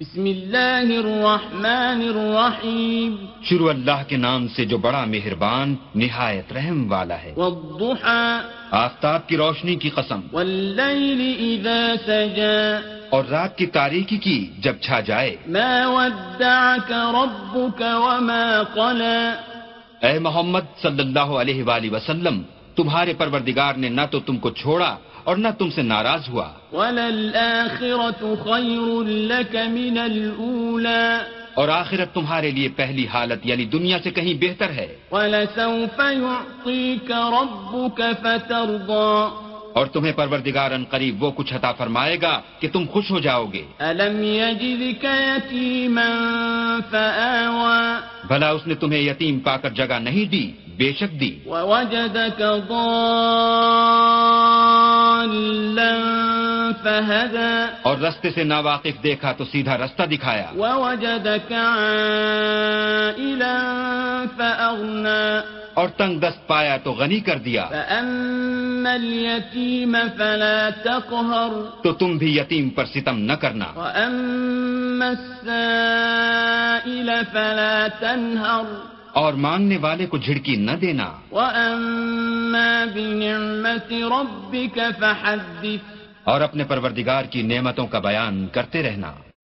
بسم اللہ الرحمن الرحیم شروع اللہ کے نام سے جو بڑا مہربان نہایت رحم والا ہے۔ والضحى آفتاب کی روشنی کی قسم۔ واللیل اذا سجا اور رات کی تاریکی کی جب چھا جائے۔ ما ودعك ربك وما قلى اے محمد صلی اللہ علیہ وآلہ وسلم تمہارے پروردگار نے نہ تو تم کو چھوڑا اور نہ تم سے ناراض ہوا۔ وللآخرة خير لك من الأولى۔ اور آخرت تمہارے لیے پہلی حالت یعنی دنیا سے کہیں بہتر ہے۔ ولسوف يعطيك ربك فترضى۔ اور تمہیں پروردگار ان قریب وہ کچھ عطا فرمائے گا کہ تم خوش ہو جاؤ گے۔ بھلا اس نے تمہیں یتیم پا کر جگہ نہیں دی بے شک دی۔ ووجدك ضالا فهدى۔ اور رستے سے ناواقف دیکھا تو سیدھا رستہ دکھایا۔ ووجدك عائلا فأغنى۔ اور تنگ دست پایا تو غنی کر دیا۔ فأما اليتيم فلا تقهر۔ تو تم بھی یتیم پر ستم نہ کرنا۔ وأما السائل فلا تنهر اور مانگنے والے کو جھڑکی نہ دینا۔ وأما بنعمة ربك فحدث اور اپنے پروردگار کی نعمتوں کا بیان کرتے رہنا۔